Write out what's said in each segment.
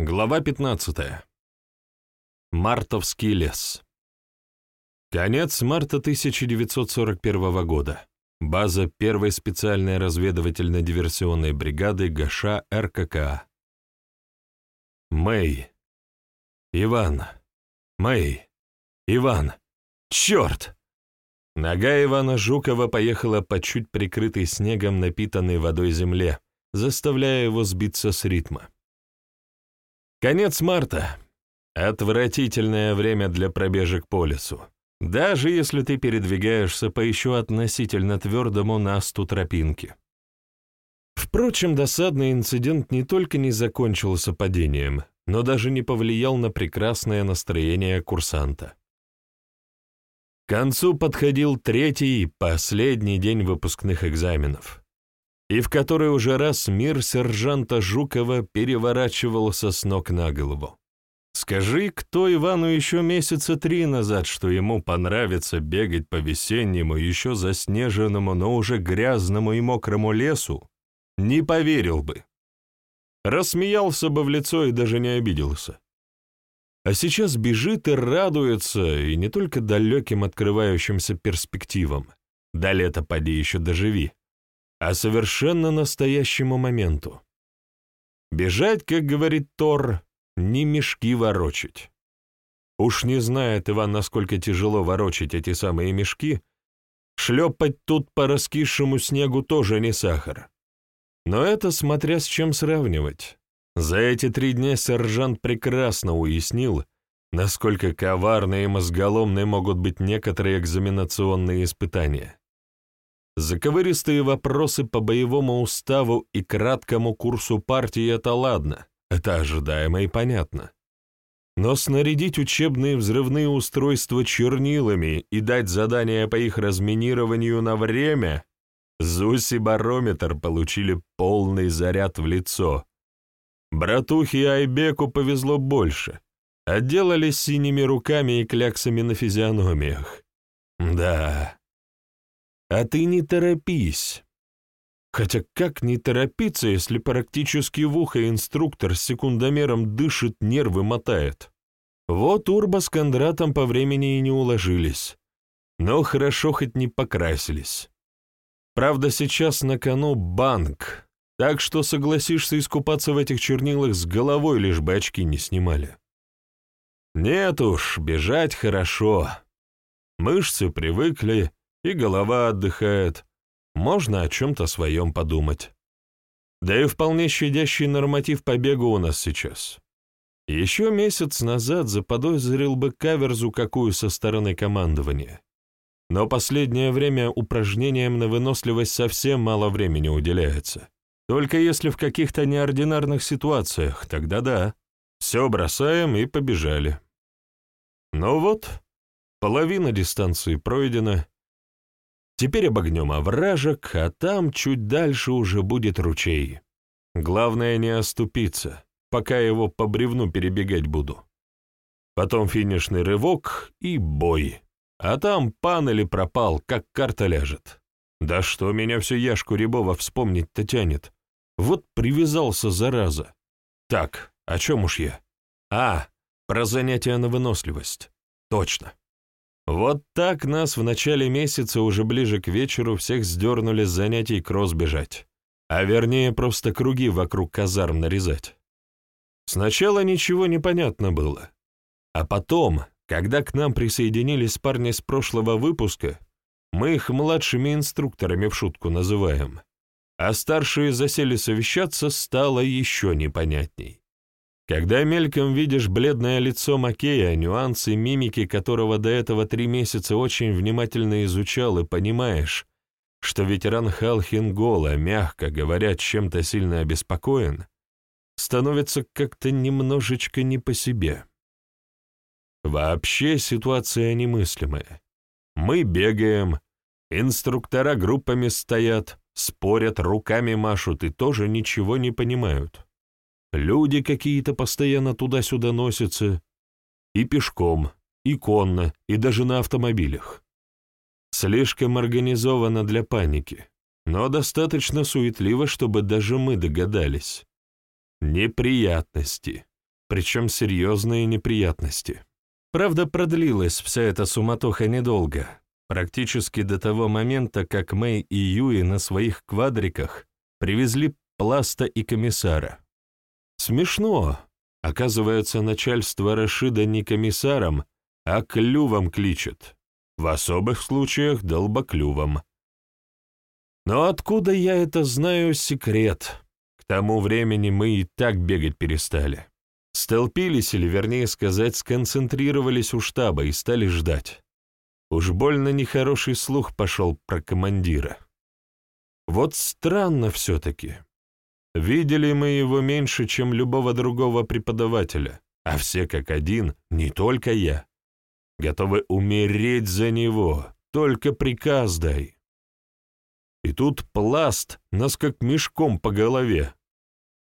Глава 15. Мартовский лес. Конец марта 1941 года. База первой специальной разведывательно-диверсионной бригады ГШ РККА. Мэй. Иван. Мэй. Иван. Черт! Нога Ивана Жукова поехала по чуть прикрытой снегом напитанной водой земле, заставляя его сбиться с ритма. Конец марта. Отвратительное время для пробежек по лесу. Даже если ты передвигаешься по еще относительно твердому насту тропинки. Впрочем, досадный инцидент не только не закончился падением, но даже не повлиял на прекрасное настроение курсанта. К концу подходил третий, последний день выпускных экзаменов и в который уже раз мир сержанта Жукова переворачивался с ног на голову. Скажи, кто Ивану еще месяца три назад, что ему понравится бегать по весеннему, еще заснеженному, но уже грязному и мокрому лесу, не поверил бы. Рассмеялся бы в лицо и даже не обиделся. А сейчас бежит и радуется, и не только далеким открывающимся перспективам. До лета поди еще доживи а совершенно настоящему моменту. Бежать, как говорит Тор, не мешки ворочать. Уж не знает Иван, насколько тяжело ворочать эти самые мешки, шлепать тут по раскисшему снегу тоже не сахар. Но это смотря с чем сравнивать. За эти три дня сержант прекрасно уяснил, насколько коварные и мозголомные могут быть некоторые экзаменационные испытания. Заковыристые вопросы по боевому уставу и краткому курсу партии — это ладно, это ожидаемо и понятно. Но снарядить учебные взрывные устройства чернилами и дать задания по их разминированию на время — Зуси-барометр получили полный заряд в лицо. Братухе Айбеку повезло больше. Отделались синими руками и кляксами на физиономиях. Да, а ты не торопись. Хотя как не торопиться, если практически в ухо инструктор с секундомером дышит, нервы мотает? Вот Урба с Кондратом по времени и не уложились. Но хорошо хоть не покрасились. Правда, сейчас на кону банк, так что согласишься искупаться в этих чернилах с головой, лишь бы очки не снимали. Нет уж, бежать хорошо. Мышцы привыкли, и голова отдыхает, можно о чем-то своем подумать. Да и вполне щадящий норматив побега у нас сейчас. Еще месяц назад заподозрил бы каверзу какую со стороны командования. Но последнее время упражнениям на выносливость совсем мало времени уделяется. Только если в каких-то неординарных ситуациях, тогда да. Все бросаем и побежали. Ну вот, половина дистанции пройдена, Теперь обогнем овражек, а там чуть дальше уже будет ручей. Главное не оступиться, пока его по бревну перебегать буду. Потом финишный рывок и бой. А там пан или пропал, как карта ляжет. Да что меня все Яшку Рябова вспомнить-то тянет. Вот привязался, зараза. Так, о чем уж я? А, про занятия на выносливость. Точно. Вот так нас в начале месяца, уже ближе к вечеру, всех сдернули с занятий кросс бежать. А вернее, просто круги вокруг казарм нарезать. Сначала ничего не понятно было. А потом, когда к нам присоединились парни с прошлого выпуска, мы их младшими инструкторами в шутку называем, а старшие засели совещаться, стало еще непонятней. Когда мельком видишь бледное лицо Макея, нюансы мимики которого до этого три месяца очень внимательно изучал, и понимаешь, что ветеран Халхингола, мягко говоря, чем-то сильно обеспокоен, становится как-то немножечко не по себе. Вообще ситуация немыслимая. Мы бегаем, инструктора группами стоят, спорят, руками машут и тоже ничего не понимают. Люди какие-то постоянно туда-сюда носятся. И пешком, и конно, и даже на автомобилях. Слишком организовано для паники, но достаточно суетливо, чтобы даже мы догадались. Неприятности. причем серьезные неприятности. Правда, продлилась вся эта суматоха недолго, практически до того момента, как Мэй и Юи на своих квадриках привезли Пласта и комиссара. Смешно. Оказывается, начальство Рашида не комиссаром, а клювом кличет. В особых случаях долбоклювом. Но откуда я это знаю, секрет. К тому времени мы и так бегать перестали. Столпились, или вернее сказать, сконцентрировались у штаба и стали ждать. Уж больно нехороший слух пошел про командира. Вот странно все-таки. Видели мы его меньше, чем любого другого преподавателя, а все как один, не только я. Готовы умереть за него, только приказ дай. И тут пласт нас как мешком по голове.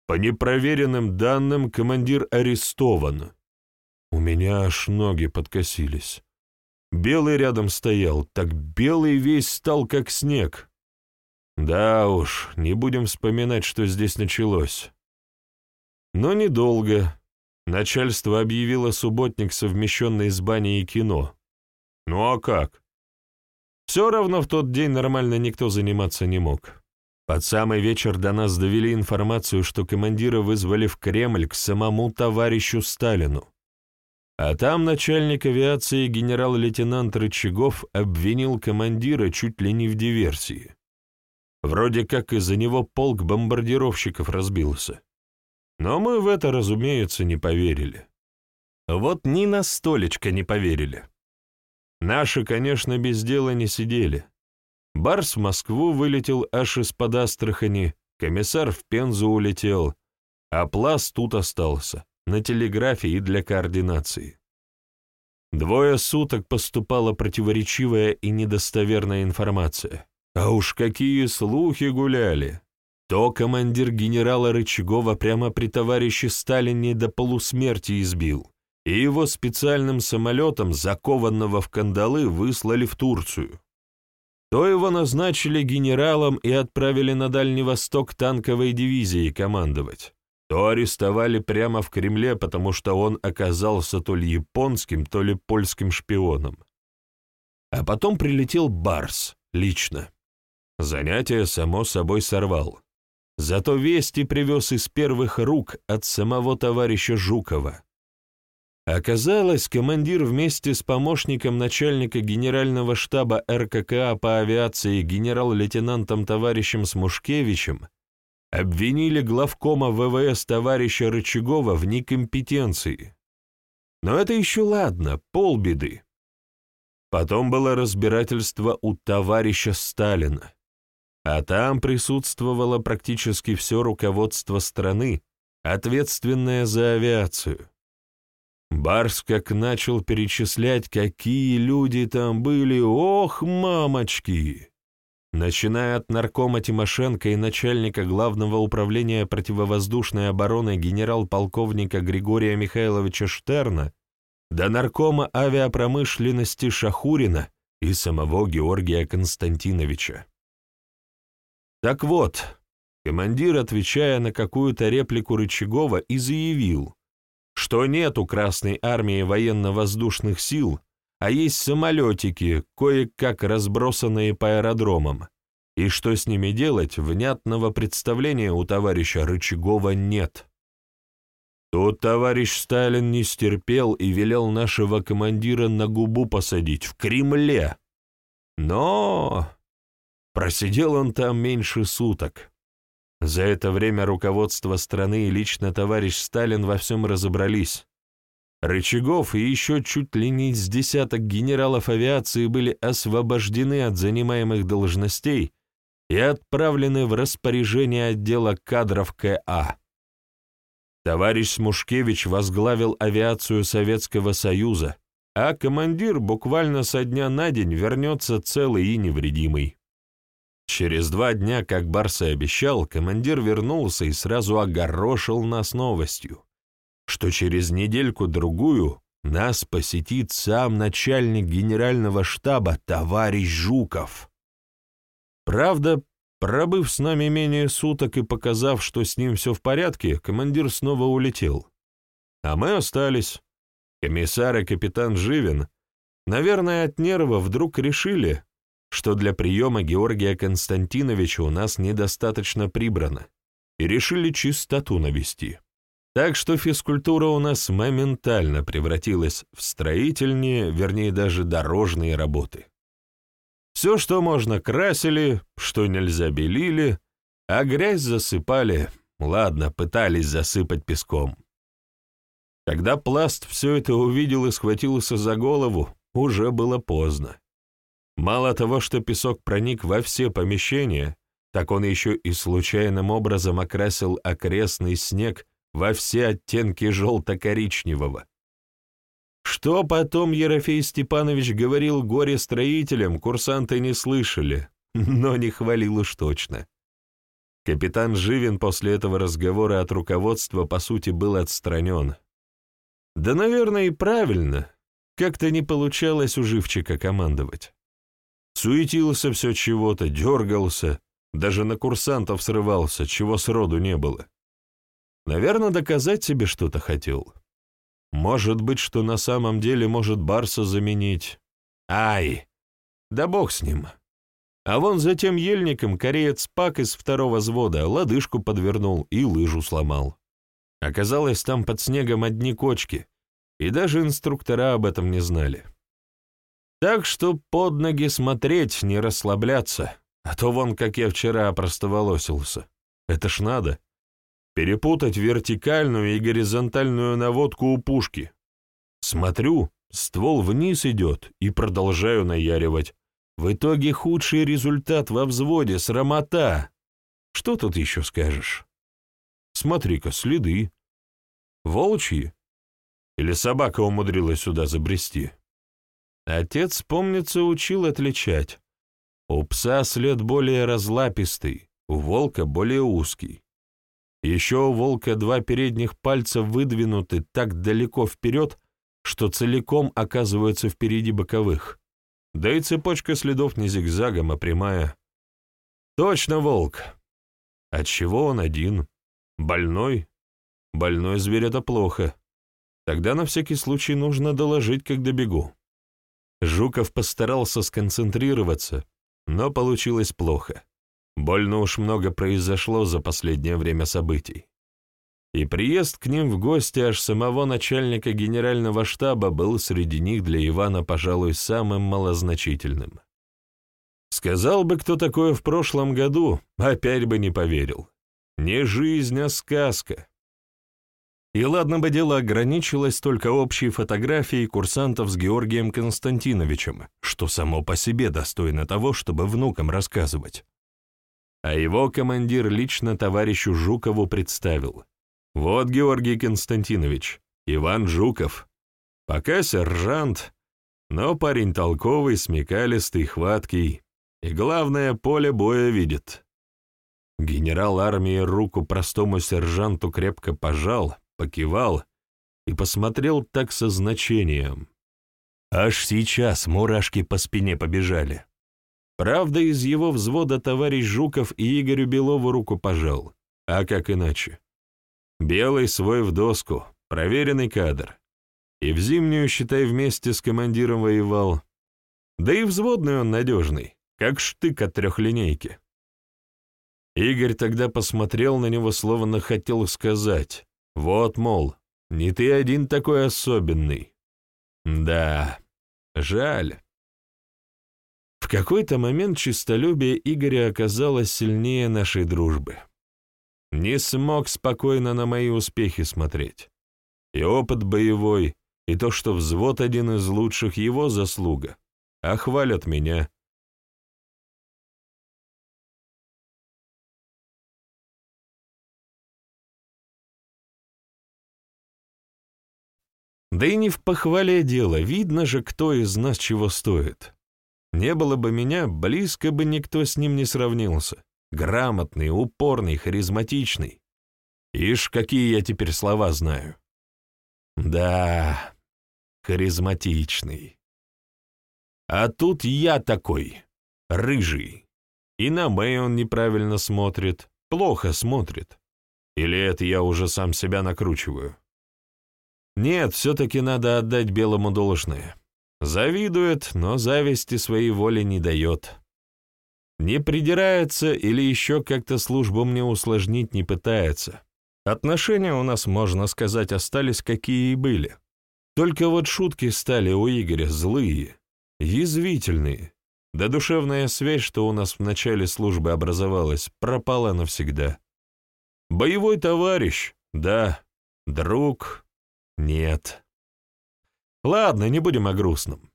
По непроверенным данным, командир арестован. У меня аж ноги подкосились. Белый рядом стоял, так белый весь стал, как снег. Да уж, не будем вспоминать, что здесь началось. Но недолго. Начальство объявило субботник, совмещенный с баней и кино. Ну а как? Все равно в тот день нормально никто заниматься не мог. Под самый вечер до нас довели информацию, что командира вызвали в Кремль к самому товарищу Сталину. А там начальник авиации генерал-лейтенант Рычагов обвинил командира чуть ли не в диверсии. Вроде как из-за него полк бомбардировщиков разбился. Но мы в это, разумеется, не поверили. Вот ни на столечко не поверили. Наши, конечно, без дела не сидели. Барс в Москву вылетел аж из-под Астрахани, комиссар в Пензу улетел, а Плас тут остался на телеграфе и для координации. Двое суток поступала противоречивая и недостоверная информация. А уж какие слухи гуляли! То командир генерала Рычагова прямо при товарище Сталине до полусмерти избил, и его специальным самолетом, закованного в кандалы, выслали в Турцию. То его назначили генералом и отправили на Дальний Восток танковой дивизией командовать то арестовали прямо в Кремле, потому что он оказался то ли японским, то ли польским шпионом. А потом прилетел Барс лично. Занятие, само собой, сорвал. Зато вести привез из первых рук от самого товарища Жукова. Оказалось, командир вместе с помощником начальника генерального штаба РККА по авиации генерал-лейтенантом товарищем Смушкевичем обвинили главкома ВВС товарища Рычагова в некомпетенции. Но это еще ладно, полбеды. Потом было разбирательство у товарища Сталина, а там присутствовало практически все руководство страны, ответственное за авиацию. Барс как начал перечислять, какие люди там были, ох, мамочки! начиная от наркома Тимошенко и начальника Главного управления противовоздушной обороны генерал-полковника Григория Михайловича Штерна до наркома авиапромышленности Шахурина и самого Георгия Константиновича. Так вот, командир, отвечая на какую-то реплику Рычагова, и заявил, что нет у Красной армии военно-воздушных сил, а есть самолетики, кое-как разбросанные по аэродромам, и что с ними делать, внятного представления у товарища Рычагова нет. Тут товарищ Сталин не стерпел и велел нашего командира на губу посадить в Кремле. Но просидел он там меньше суток. За это время руководство страны и лично товарищ Сталин во всем разобрались. Рычагов и еще чуть ли не с десяток генералов авиации были освобождены от занимаемых должностей и отправлены в распоряжение отдела кадров КА. Товарищ Смушкевич возглавил авиацию Советского Союза, а командир буквально со дня на день вернется целый и невредимый. Через два дня, как Барс и обещал, командир вернулся и сразу огорошил нас новостью что через недельку-другую нас посетит сам начальник генерального штаба, товарищ Жуков. Правда, пробыв с нами менее суток и показав, что с ним все в порядке, командир снова улетел. а мы остались. Комиссар и капитан Живин, наверное, от нерва вдруг решили, что для приема Георгия Константиновича у нас недостаточно прибрано, и решили чистоту навести. Так что физкультура у нас моментально превратилась в строительные, вернее даже дорожные работы. Все, что можно, красили, что нельзя, белили, а грязь засыпали, ладно, пытались засыпать песком. Когда пласт все это увидел и схватился за голову, уже было поздно. Мало того, что песок проник во все помещения, так он еще и случайным образом окрасил окрестный снег во все оттенки желто-коричневого. Что потом Ерофей Степанович говорил горе-строителям, курсанты не слышали, но не хвалил уж точно. Капитан Живин после этого разговора от руководства, по сути, был отстранен. Да, наверное, и правильно. Как-то не получалось у живчика командовать. Суетился все чего-то, дергался, даже на курсантов срывался, чего сроду не было. Наверное, доказать себе что-то хотел. Может быть, что на самом деле может Барса заменить. Ай! Да бог с ним. А вон за тем ельником кореец Пак из второго взвода лодыжку подвернул и лыжу сломал. Оказалось, там под снегом одни кочки, и даже инструктора об этом не знали. Так что под ноги смотреть, не расслабляться, а то вон, как я вчера опростоволосился. Это ж надо перепутать вертикальную и горизонтальную наводку у пушки. Смотрю, ствол вниз идет, и продолжаю наяривать. В итоге худший результат во взводе, срамота. Что тут еще скажешь? Смотри-ка, следы. Волчьи? Или собака умудрилась сюда забрести? Отец, помнится, учил отличать. У пса след более разлапистый, у волка более узкий. Еще у волка два передних пальца выдвинуты так далеко вперед, что целиком оказываются впереди боковых. Да и цепочка следов не зигзагом, а прямая. Точно волк. Отчего он один? Больной? Больной зверь — это плохо. Тогда на всякий случай нужно доложить, как добегу. Жуков постарался сконцентрироваться, но получилось плохо. Больно уж много произошло за последнее время событий. И приезд к ним в гости аж самого начальника генерального штаба был среди них для Ивана, пожалуй, самым малозначительным. Сказал бы кто такое в прошлом году, опять бы не поверил. Не жизнь, а сказка. И ладно бы дело ограничилось только общей фотографией курсантов с Георгием Константиновичем, что само по себе достойно того, чтобы внукам рассказывать а его командир лично товарищу Жукову представил. «Вот Георгий Константинович, Иван Жуков. Пока сержант, но парень толковый, смекалистый, хваткий, и, главное, поле боя видит». Генерал армии руку простому сержанту крепко пожал, покивал и посмотрел так со значением. Аж сейчас мурашки по спине побежали. Правда, из его взвода товарищ Жуков и Игорю Белову руку пожал. А как иначе? Белый свой в доску, проверенный кадр. И в зимнюю, считай, вместе с командиром воевал. Да и взводный он надежный, как штык от трехлинейки. Игорь тогда посмотрел на него, словно хотел сказать. Вот, мол, не ты один такой особенный. Да, жаль. В какой-то момент честолюбие Игоря оказалось сильнее нашей дружбы. Не смог спокойно на мои успехи смотреть. И опыт боевой, и то, что взвод один из лучших его заслуга, а хвалят меня. Да и не в похвале дело, видно же, кто из нас чего стоит. Не было бы меня, близко бы никто с ним не сравнился. Грамотный, упорный, харизматичный. Ишь, какие я теперь слова знаю. Да, харизматичный. А тут я такой, рыжий. И на Мэй он неправильно смотрит, плохо смотрит. Или это я уже сам себя накручиваю? Нет, все-таки надо отдать белому должное. Завидует, но зависти своей воли не дает. Не придирается или еще как-то службу мне усложнить не пытается. Отношения у нас, можно сказать, остались какие и были. Только вот шутки стали у Игоря злые, язвительные. Да душевная связь, что у нас в начале службы образовалась, пропала навсегда. Боевой товарищ, да, друг, нет. Ладно, не будем о грустном.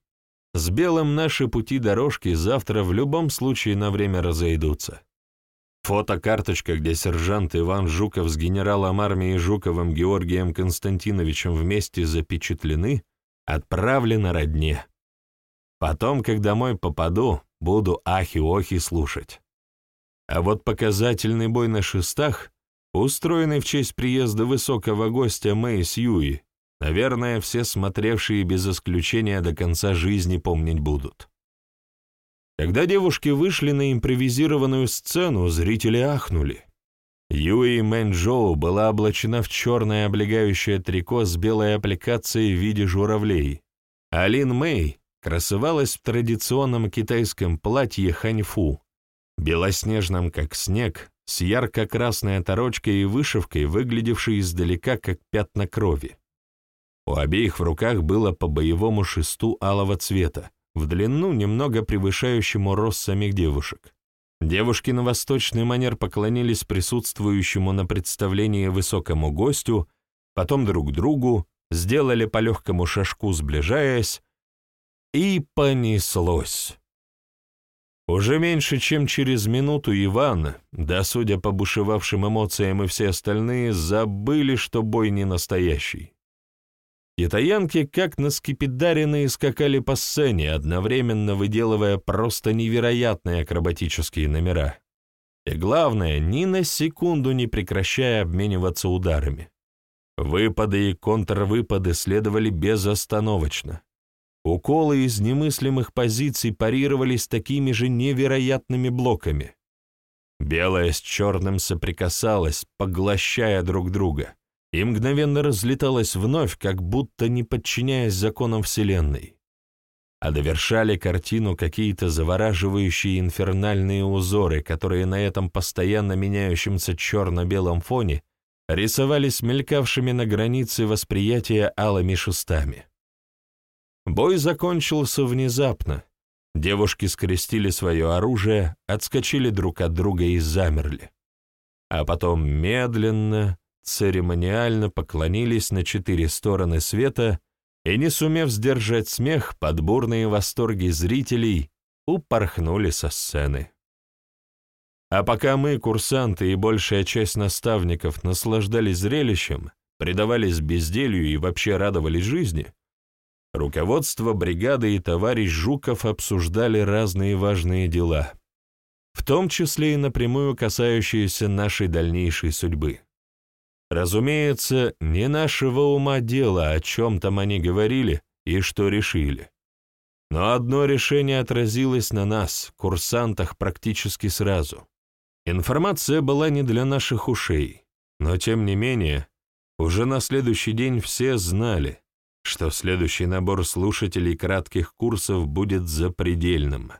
С Белым наши пути дорожки завтра в любом случае на время разойдутся. Фотокарточка, где сержант Иван Жуков с генералом армии Жуковым Георгием Константиновичем вместе запечатлены, отправлена родне. Потом, как домой попаду, буду ахи-охи слушать. А вот показательный бой на шестах, устроенный в честь приезда высокого гостя Мэй Сьюи, наверное, все смотревшие без исключения до конца жизни помнить будут. Когда девушки вышли на импровизированную сцену, зрители ахнули. Юи Мэнчжоу была облачена в черное облегающее трико с белой аппликацией в виде журавлей. А Лин Мэй красовалась в традиционном китайском платье ханьфу, белоснежном как снег, с ярко-красной оторочкой и вышивкой, выглядевшей издалека как пятна крови. У обеих в руках было по боевому шесту алого цвета, в длину немного превышающему рост самих девушек. Девушки на восточный манер поклонились присутствующему на представлении высокому гостю, потом друг другу, сделали по легкому шажку, сближаясь, и понеслось. Уже меньше, чем через минуту Иван, да, судя по бушевавшим эмоциям и все остальные, забыли, что бой не настоящий. Китаянки, как на скипидаренные, скакали по сцене, одновременно выделывая просто невероятные акробатические номера. И главное, ни на секунду не прекращая обмениваться ударами. Выпады и контрвыпады следовали безостановочно. Уколы из немыслимых позиций парировались такими же невероятными блоками. Белое с черным соприкасалось, поглощая друг друга, и мгновенно разлеталось вновь, как будто не подчиняясь законам Вселенной. А довершали картину какие-то завораживающие инфернальные узоры, которые на этом постоянно меняющемся черно-белом фоне рисовались мелькавшими на границе восприятия алыми шестами. Бой закончился внезапно. Девушки скрестили свое оружие, отскочили друг от друга и замерли. А потом медленно, церемониально поклонились на четыре стороны света и, не сумев сдержать смех под бурные восторги зрителей, упорхнули со сцены. А пока мы, курсанты и большая часть наставников наслаждались зрелищем, предавались безделью и вообще радовались жизни, Руководство бригады и товарищ Жуков обсуждали разные важные дела, в том числе и напрямую касающиеся нашей дальнейшей судьбы. Разумеется, не нашего ума дело, о чем там они говорили и что решили. Но одно решение отразилось на нас, курсантах, практически сразу. Информация была не для наших ушей, но тем не менее, уже на следующий день все знали, что следующий набор слушателей кратких курсов будет запредельным.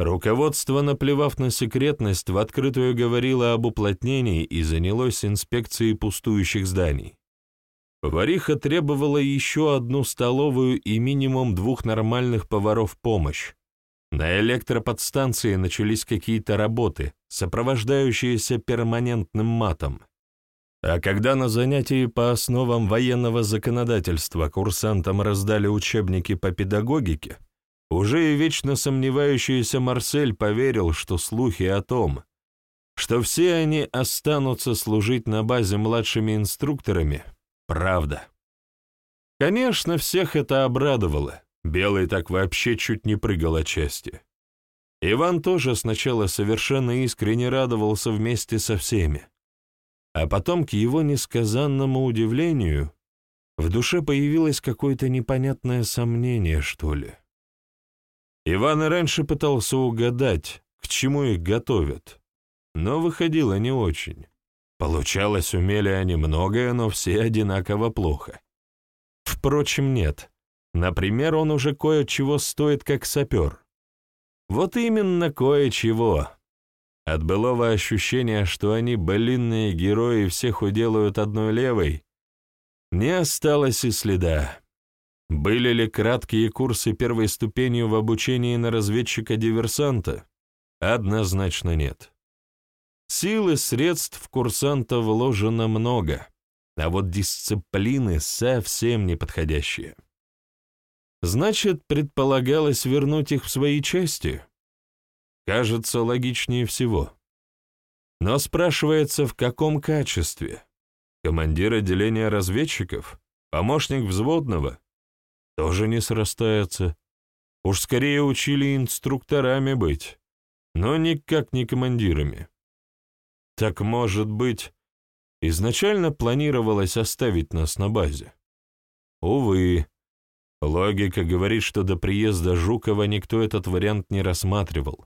Руководство, наплевав на секретность, в открытую говорило об уплотнении и занялось инспекцией пустующих зданий. Повариха требовала еще одну столовую и минимум двух нормальных поваров помощь. На электроподстанции начались какие-то работы, сопровождающиеся перманентным матом. А когда на занятии по основам военного законодательства курсантам раздали учебники по педагогике, уже и вечно сомневающийся Марсель поверил, что слухи о том, что все они останутся служить на базе младшими инструкторами, правда. Конечно, всех это обрадовало. Белый так вообще чуть не прыгал от счастья. Иван тоже сначала совершенно искренне радовался вместе со всеми. А потом, к его несказанному удивлению, в душе появилось какое-то непонятное сомнение, что ли. Иван и раньше пытался угадать, к чему их готовят, но выходило не очень. Получалось, умели они многое, но все одинаково плохо. впрочем, нет. Например, он уже кое-чего стоит как сапер. Вот именно кое-чего. От былого ощущения, что они былинные герои всех уделают одной левой, не осталось и следа. Были ли краткие курсы первой ступенью в обучении на разведчика-диверсанта? Однозначно нет. Сил и средств курсанта вложено много, а вот дисциплины совсем неподходящие. Значит, предполагалось вернуть их в свои части? Кажется, логичнее всего. Но спрашивается, в каком качестве? Командир отделения разведчиков? Помощник взводного? Тоже не срастается. Уж скорее учили инструкторами быть, но никак не командирами. Так, может быть, изначально планировалось оставить нас на базе? Увы, логика говорит, что до приезда Жукова никто этот вариант не рассматривал.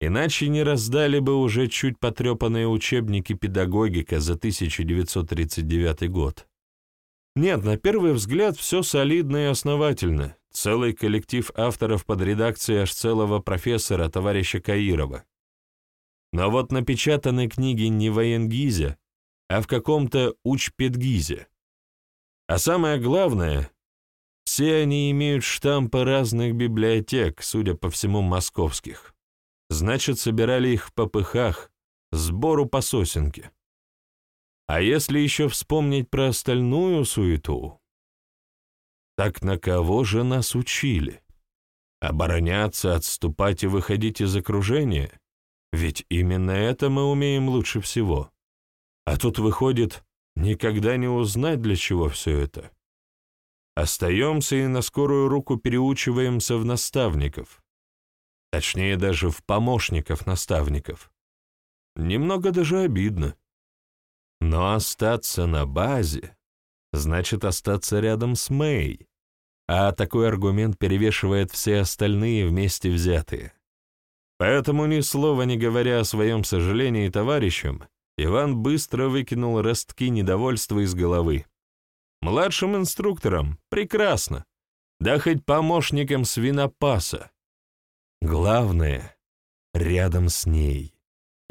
Иначе не раздали бы уже чуть потрепанные учебники педагогика за 1939 год. Нет, на первый взгляд все солидно и основательно. Целый коллектив авторов под редакцией аж целого профессора, товарища Каирова. Но вот напечатаны книги не в Военгизе, а в каком-то Учпедгизе. А самое главное, все они имеют штампы разных библиотек, судя по всему, московских. Значит, собирали их в попыхах, сбору по сосенке. А если еще вспомнить про остальную суету, так на кого же нас учили? Обороняться, отступать и выходить из окружения? Ведь именно это мы умеем лучше всего. А тут выходит, никогда не узнать, для чего все это. Остаемся и на скорую руку переучиваемся в наставников. Точнее, даже в помощников наставников. Немного даже обидно. Но остаться на базе значит остаться рядом с Мэй, а такой аргумент перевешивает все остальные вместе взятые. Поэтому ни слова не говоря о своем сожалении товарищам, Иван быстро выкинул ростки недовольства из головы. Младшим инструктором — прекрасно, да хоть помощником свинопаса. Главное — рядом с ней.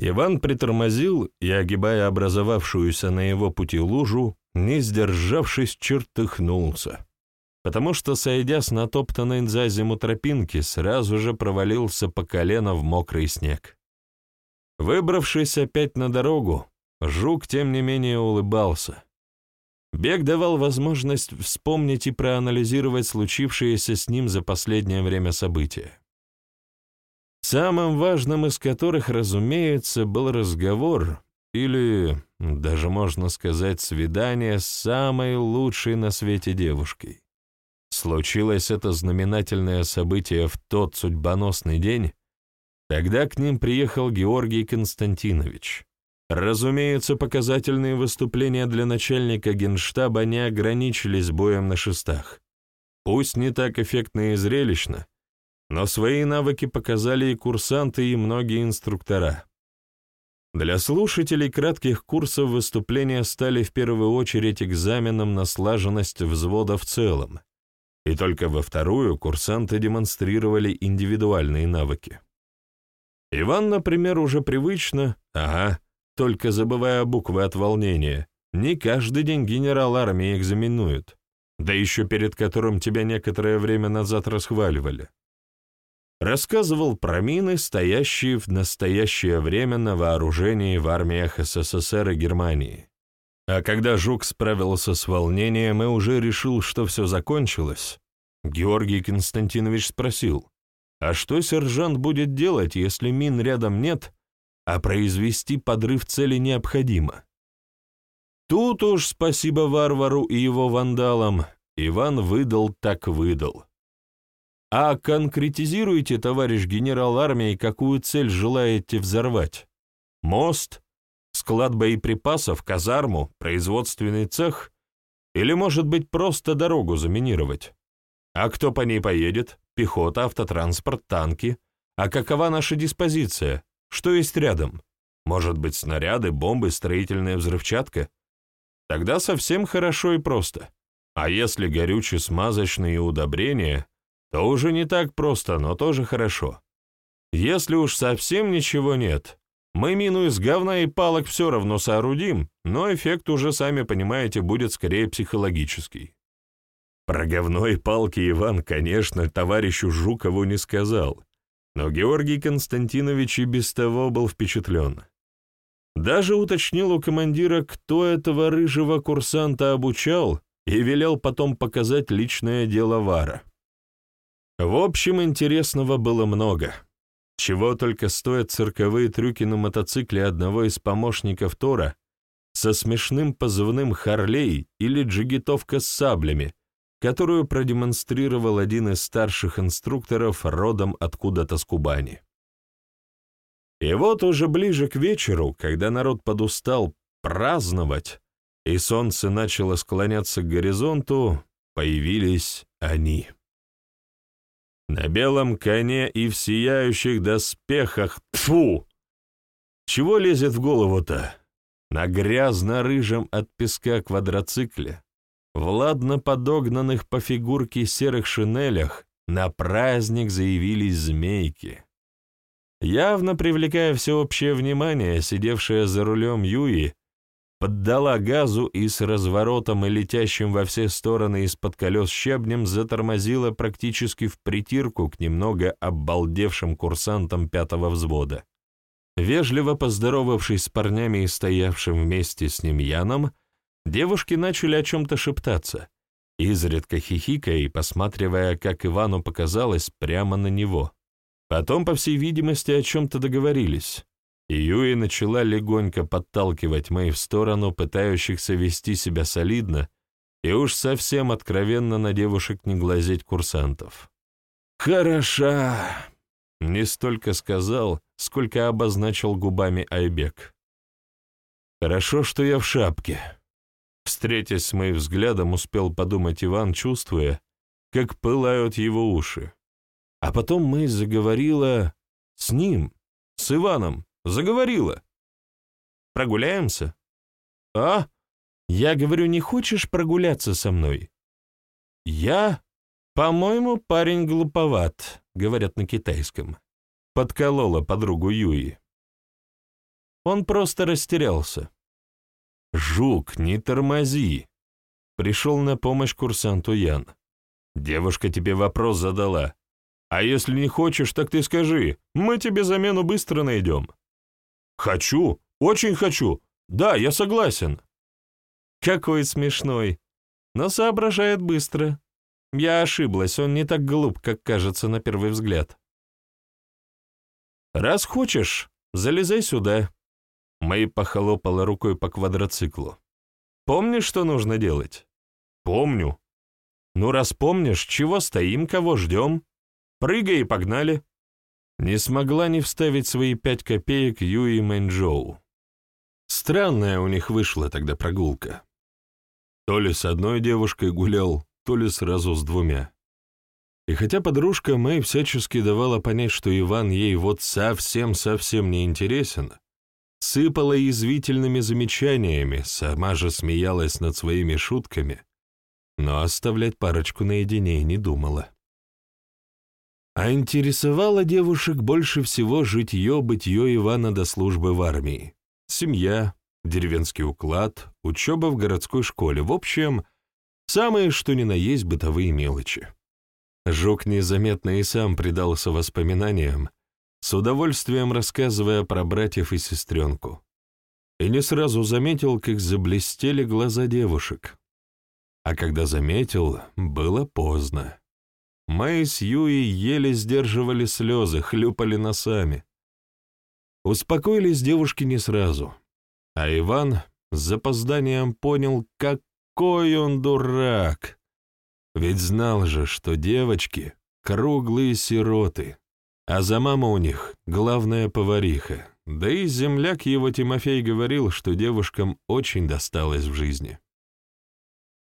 Иван притормозил и, огибая образовавшуюся на его пути лужу, не сдержавшись, чертыхнулся, потому что, сойдя с натоптанной за зиму тропинки, сразу же провалился по колено в мокрый снег. Выбравшись опять на дорогу, Жук, тем не менее, улыбался. Бег давал возможность вспомнить и проанализировать случившееся с ним за последнее время события самым важным из которых, разумеется, был разговор или, даже можно сказать, свидание с самой лучшей на свете девушкой. Случилось это знаменательное событие в тот судьбоносный день, Тогда к ним приехал Георгий Константинович. Разумеется, показательные выступления для начальника генштаба не ограничились боем на шестах. Пусть не так эффектно и зрелищно, но свои навыки показали и курсанты, и многие инструктора. Для слушателей кратких курсов выступления стали в первую очередь экзаменом на слаженность взвода в целом, и только во вторую курсанты демонстрировали индивидуальные навыки. Иван, например, уже привычно, ага, только забывая буквы от волнения, не каждый день генерал армии экзаменует, да еще перед которым тебя некоторое время назад расхваливали рассказывал про мины, стоящие в настоящее время на вооружении в армиях СССР и Германии. А когда Жук справился с волнением и уже решил, что все закончилось, Георгий Константинович спросил, а что сержант будет делать, если мин рядом нет, а произвести подрыв цели необходимо? Тут уж спасибо варвару и его вандалам, Иван выдал так выдал. А конкретизируйте, товарищ генерал армии, какую цель желаете взорвать? Мост? Склад боеприпасов, казарму, производственный цех? Или, может быть, просто дорогу заминировать? А кто по ней поедет? Пехота, автотранспорт, танки? А какова наша диспозиция? Что есть рядом? Может быть, снаряды, бомбы, строительная взрывчатка? Тогда совсем хорошо и просто. А если горюче-смазочные удобрения, то уже не так просто, но тоже хорошо. Если уж совсем ничего нет, мы мину из говна и палок все равно соорудим, но эффект уже, сами понимаете, будет скорее психологический. Про говно и палки Иван, конечно, товарищу Жукову не сказал, но Георгий Константинович и без того был впечатлен. Даже уточнил у командира, кто этого рыжего курсанта обучал, и велел потом показать личное дело Вара. В общем, интересного было много. Чего только стоят цирковые трюки на мотоцикле одного из помощников Тора со смешным позывным «Харлей» или джигитовка с саблями, которую продемонстрировал один из старших инструкторов родом откуда-то с Кубани. И вот уже ближе к вечеру, когда народ подустал праздновать, и солнце начало склоняться к горизонту, появились они. На белом коне и в сияющих доспехах, тфу! Чего лезет в голову-то? На грязно-рыжем от песка квадроцикле, в ладно подогнанных по фигурке серых шинелях, на праздник заявились змейки. Явно привлекая всеобщее внимание, сидевшая за рулем Юи поддала газу и с разворотом и летящим во все стороны из-под колес щебнем затормозила практически в притирку к немного обалдевшим курсантам пятого взвода. Вежливо поздоровавшись с парнями и стоявшим вместе с ним Яном, девушки начали о чем-то шептаться, изредка хихикая и посматривая, как Ивану показалось, прямо на него. Потом, по всей видимости, о чем-то договорились. Юи начала легонько подталкивать Мэй в сторону пытающихся вести себя солидно и уж совсем откровенно на девушек не глазеть курсантов. «Хороша!» — не столько сказал, сколько обозначил губами Айбек. «Хорошо, что я в шапке». Встретясь с моим взглядом, успел подумать Иван, чувствуя, как пылают его уши. А потом Мэй заговорила с ним, с Иваном, Заговорила. Прогуляемся? А? Я говорю, не хочешь прогуляться со мной? Я? По-моему, парень глуповат, говорят на китайском. Подколола подругу Юи. Он просто растерялся. «Жук, не тормози!» Пришел на помощь курсанту Ян. «Девушка тебе вопрос задала. А если не хочешь, так ты скажи, мы тебе замену быстро найдем». «Хочу, очень хочу. Да, я согласен». «Какой смешной. Но соображает быстро. Я ошиблась, он не так глуп, как кажется на первый взгляд». «Раз хочешь, залезай сюда». Мэй похлопала рукой по квадроциклу. «Помнишь, что нужно делать?» «Помню». «Ну, раз помнишь, чего стоим, кого ждем? Прыгай и погнали». Не смогла не вставить свои пять копеек Юи Мэнчжоу. Странная у них вышла тогда прогулка. То ли с одной девушкой гулял, то ли сразу с двумя. И хотя подружка Мэй всячески давала понять, что Иван ей вот совсем-совсем не интересен, сыпала язвительными замечаниями, сама же смеялась над своими шутками, но оставлять парочку наедине не думала. А интересовало девушек больше всего житье-бытие Ивана до службы в армии. Семья, деревенский уклад, учеба в городской школе. В общем, самые что ни на есть бытовые мелочи. Жук незаметно и сам предался воспоминаниям, с удовольствием рассказывая про братьев и сестренку. И не сразу заметил, как заблестели глаза девушек. А когда заметил, было поздно. Мэй с Юи еле сдерживали слезы, хлюпали носами. Успокоились девушки не сразу, а Иван с запозданием понял, какой он дурак. Ведь знал же, что девочки — круглые сироты, а за маму у них главная повариха. Да и земляк его Тимофей говорил, что девушкам очень досталось в жизни.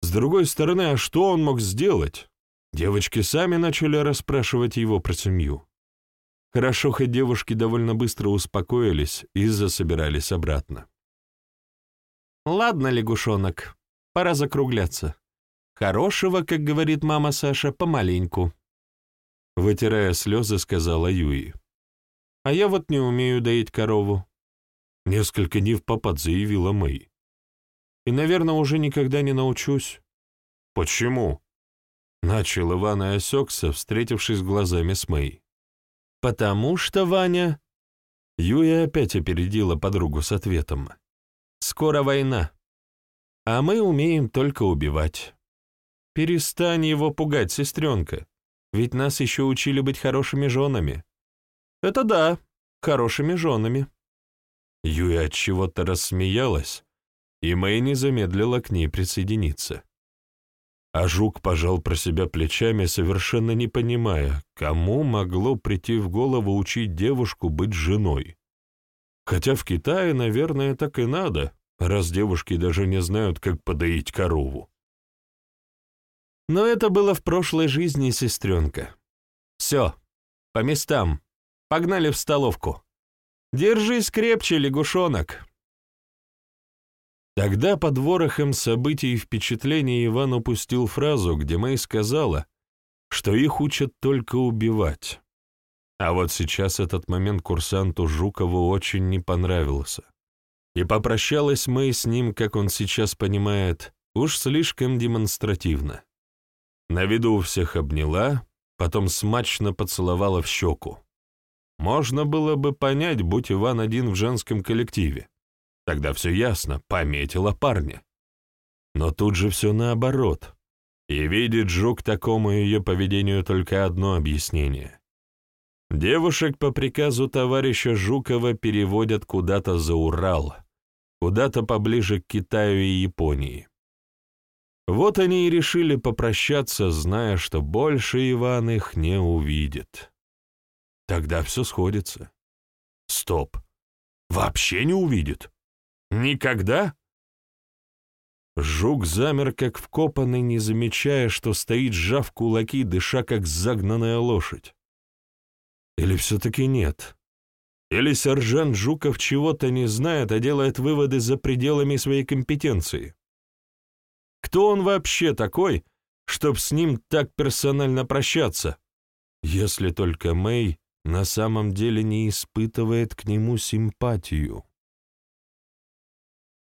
С другой стороны, а что он мог сделать? Девочки сами начали расспрашивать его про семью. Хорошо, хоть девушки довольно быстро успокоились и засобирались обратно. «Ладно, лягушонок, пора закругляться. Хорошего, как говорит мама Саша, помаленьку. Вытирая слезы, сказала Юи. А я вот не умею доить корову. Несколько не в попад заявила Мэй. И, наверное, уже никогда не научусь. Почему? Начал Иван и осекся, встретившись глазами с Мэй. «Потому что, Ваня...» Юя опять опередила подругу с ответом. «Скоро война, а мы умеем только убивать. Перестань его пугать, сестренка, ведь нас еще учили быть хорошими женами». «Это да, хорошими женами». Юя от чего-то рассмеялась, и Мэй не замедлила к ней присоединиться. А Жук пожал про себя плечами, совершенно не понимая, кому могло прийти в голову учить девушку быть женой. Хотя в Китае, наверное, так и надо, раз девушки даже не знают, как подоить корову. Но это было в прошлой жизни, сестренка. Все, по местам. Погнали в столовку. Держись крепче, лягушонок. Тогда под ворохом событий и впечатлений Иван упустил фразу, где Мэй сказала, что их учат только убивать. А вот сейчас этот момент курсанту Жукову очень не понравился. И попрощалась Мэй с ним, как он сейчас понимает, уж слишком демонстративно. На виду всех обняла, потом смачно поцеловала в щеку. Можно было бы понять, будь Иван один в женском коллективе. Тогда все ясно, пометила парня. Но тут же все наоборот. И видит Жук такому ее поведению только одно объяснение. Девушек по приказу товарища Жукова переводят куда-то за Урал, куда-то поближе к Китаю и Японии. Вот они и решили попрощаться, зная, что больше Иван их не увидит. Тогда все сходится. Стоп. Вообще не увидит? Никогда? Жук замер, как вкопанный, не замечая, что стоит, сжав кулаки, дыша, как загнанная лошадь. Или все-таки нет? Или сержант Жуков чего-то не знает, а делает выводы за пределами своей компетенции? Кто он вообще такой, чтоб с ним так персонально прощаться? Если только Мэй на самом деле не испытывает к нему симпатию.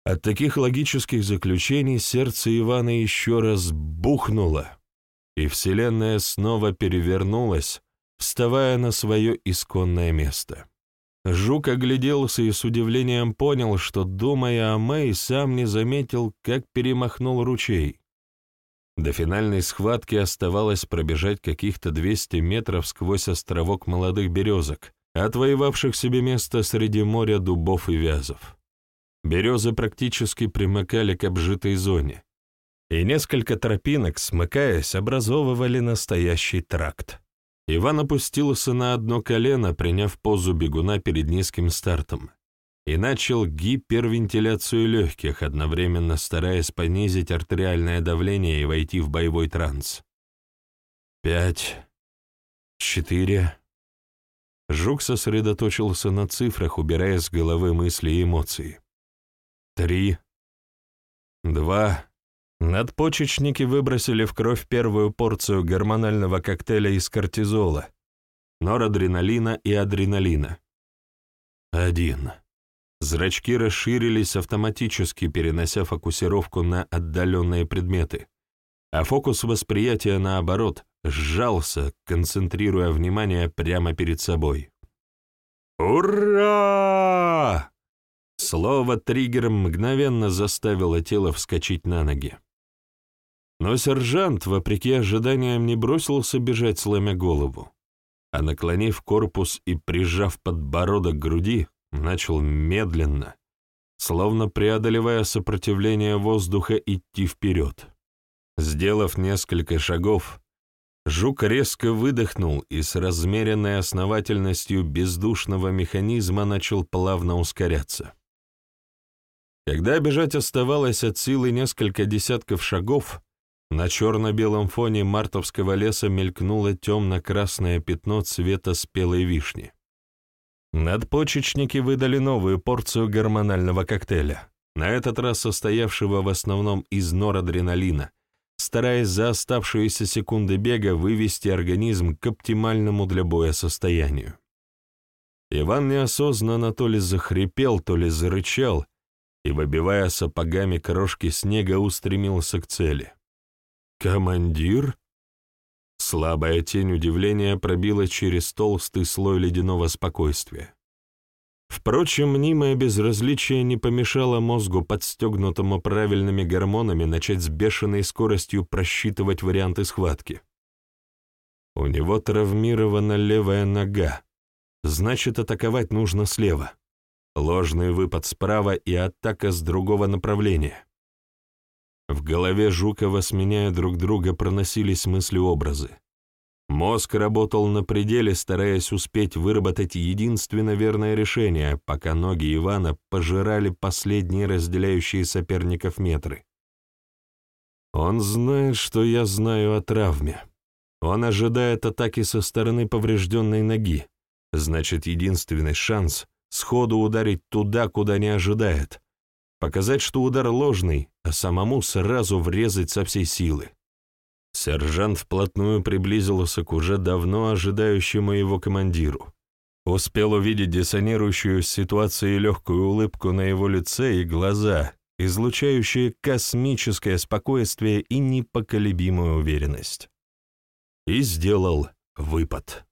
От таких логических заключений сердце Ивана еще раз бухнуло, и Вселенная снова перевернулась, вставая на свое исконное место. Жук огляделся и с удивлением понял, что, думая о Мэй, сам не заметил, как перемахнул ручей. До финальной схватки оставалось пробежать каких-то 200 метров сквозь островок молодых березок, отвоевавших себе место среди моря дубов и вязов. Березы практически примыкали к обжитой зоне, и несколько тропинок, смыкаясь, образовывали настоящий тракт. Иван опустился на одно колено, приняв позу бегуна перед низким стартом, и начал гипервентиляцию легких, одновременно стараясь понизить артериальное давление и войти в боевой транс. Пять, четыре... Жук сосредоточился на цифрах, убирая с головы мысли и эмоции три, два. Надпочечники выбросили в кровь первую порцию гормонального коктейля из кортизола, норадреналина и адреналина. Один. Зрачки расширились автоматически, перенося фокусировку на отдаленные предметы, а фокус восприятия, наоборот, сжался, концентрируя внимание прямо перед собой. «Ура!» Слово триггером мгновенно заставило тело вскочить на ноги. Но сержант, вопреки ожиданиям, не бросился бежать, сломя голову, а, наклонив корпус и прижав подбородок к груди, начал медленно, словно преодолевая сопротивление воздуха, идти вперед. Сделав несколько шагов, жук резко выдохнул и с размеренной основательностью бездушного механизма начал плавно ускоряться. Когда бежать оставалось от силы несколько десятков шагов, на черно-белом фоне мартовского леса мелькнуло темно-красное пятно цвета спелой вишни. Надпочечники выдали новую порцию гормонального коктейля, на этот раз состоявшего в основном из норадреналина, стараясь за оставшиеся секунды бега вывести организм к оптимальному для боя состоянию. Иван неосознанно то ли захрипел, то ли зарычал, и, выбивая сапогами крошки снега, устремился к цели. «Командир?» Слабая тень удивления пробила через толстый слой ледяного спокойствия. Впрочем, мнимое безразличие не помешало мозгу, подстегнутому правильными гормонами, начать с бешеной скоростью просчитывать варианты схватки. У него травмирована левая нога, значит, атаковать нужно слева. Ложный выпад справа и атака с другого направления. В голове Жукова, сменяя друг друга, проносились мысли-образы. Мозг работал на пределе, стараясь успеть выработать единственно верное решение, пока ноги Ивана пожирали последние разделяющие соперников метры. Он знает, что я знаю о травме. Он ожидает атаки со стороны поврежденной ноги. Значит, единственный шанс — сходу ударить туда, куда не ожидает, показать, что удар ложный, а самому сразу врезать со всей силы. Сержант вплотную приблизился к уже давно ожидающему его командиру. Успел увидеть диссонирующую с ситуацией легкую улыбку на его лице и глаза, излучающие космическое спокойствие и непоколебимую уверенность. И сделал выпад.